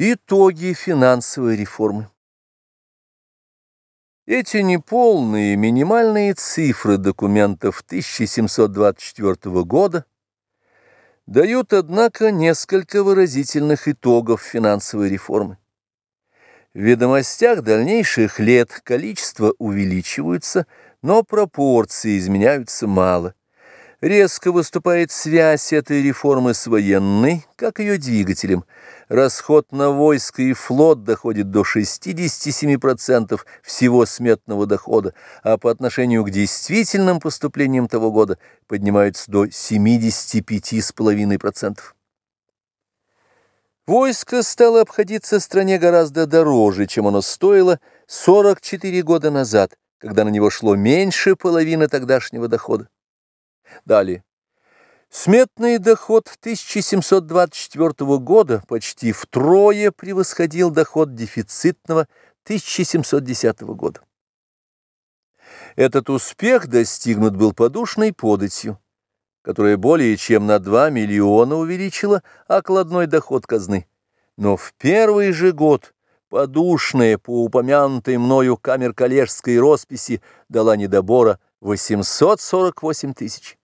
Итоги финансовой реформы. Эти неполные минимальные цифры документов 1724 года дают, однако, несколько выразительных итогов финансовой реформы. В ведомостях дальнейших лет количество увеличиваются, но пропорции изменяются мало. Резко выступает связь этой реформы с военной, как ее двигателем. Расход на войско и флот доходит до 67% всего сметного дохода, а по отношению к действительным поступлениям того года поднимаются до 75,5%. Войско стало обходиться стране гораздо дороже, чем оно стоило 44 года назад, когда на него шло меньше половины тогдашнего дохода. Далее. Сметный доход 1724 года почти втрое превосходил доход дефицитного 1710 года. Этот успех достигнут был подушной податью, которая более чем на 2 миллиона увеличила окладной доход казны. Но в первый же год подушная по упомянутой мною камер-коллежской росписи дала недобора 848 тысяч.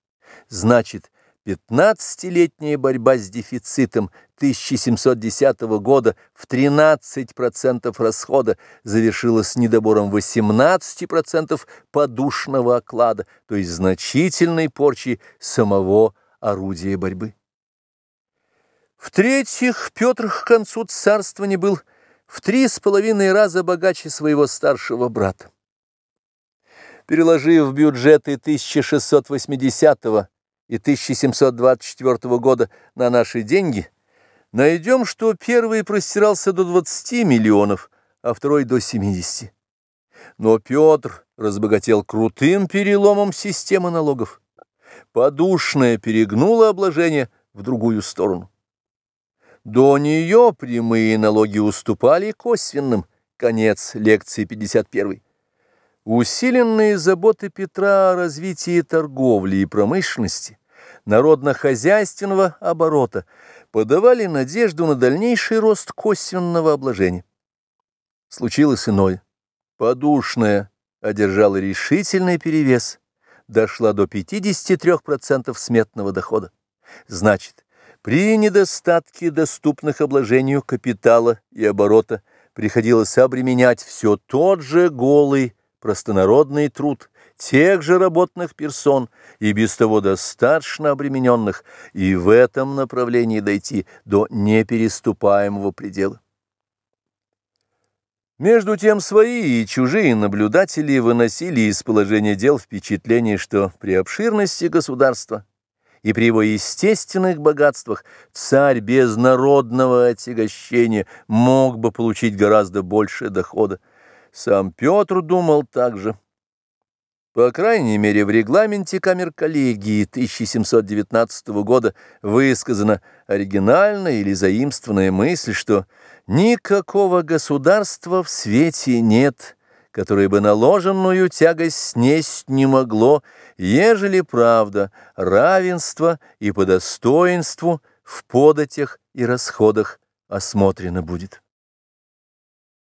Значит, 15-летняя борьба с дефицитом 1710 года в 13% расхода завершилась недобором 18% подушного оклада, то есть значительной порчи самого орудия борьбы. В-третьих, Петр к концу царствования был в три с половиной раза богаче своего старшего брата. Переложив бюджеты 1680 и 1724 года на наши деньги, найдем, что первый простирался до 20 миллионов, а второй до 70. Но Петр разбогател крутым переломом системы налогов. Подушное перегнуло обложение в другую сторону. До нее прямые налоги уступали косвенным. Конец лекции 51. Усиленные заботы Петра о развитии торговли и промышленности, народно-хозяйственного оборота подавали надежду на дальнейший рост косвенного обложения. Случилось иное. Подушная одержала решительный перевес, дошла до 53% сметного дохода. Значит, при недостатке доступных обложению капитала и оборота приходилось обременять все тот же голый простонародный труд тех же работных персон и без того достаточно обремененных, и в этом направлении дойти до непереступаемого предела. Между тем свои и чужие наблюдатели выносили из положения дел впечатление, что при обширности государства и при его естественных богатствах царь без народного отягощения мог бы получить гораздо больше дохода. Сам Петр думал так же. По крайней мере, в регламенте камер коллегии 1719 года высказана оригинальная или заимствованная мысль, что никакого государства в свете нет, которое бы наложенную тягость снесть не могло, ежели правда, равенство и по достоинству в податях и расходах осмотрено будет.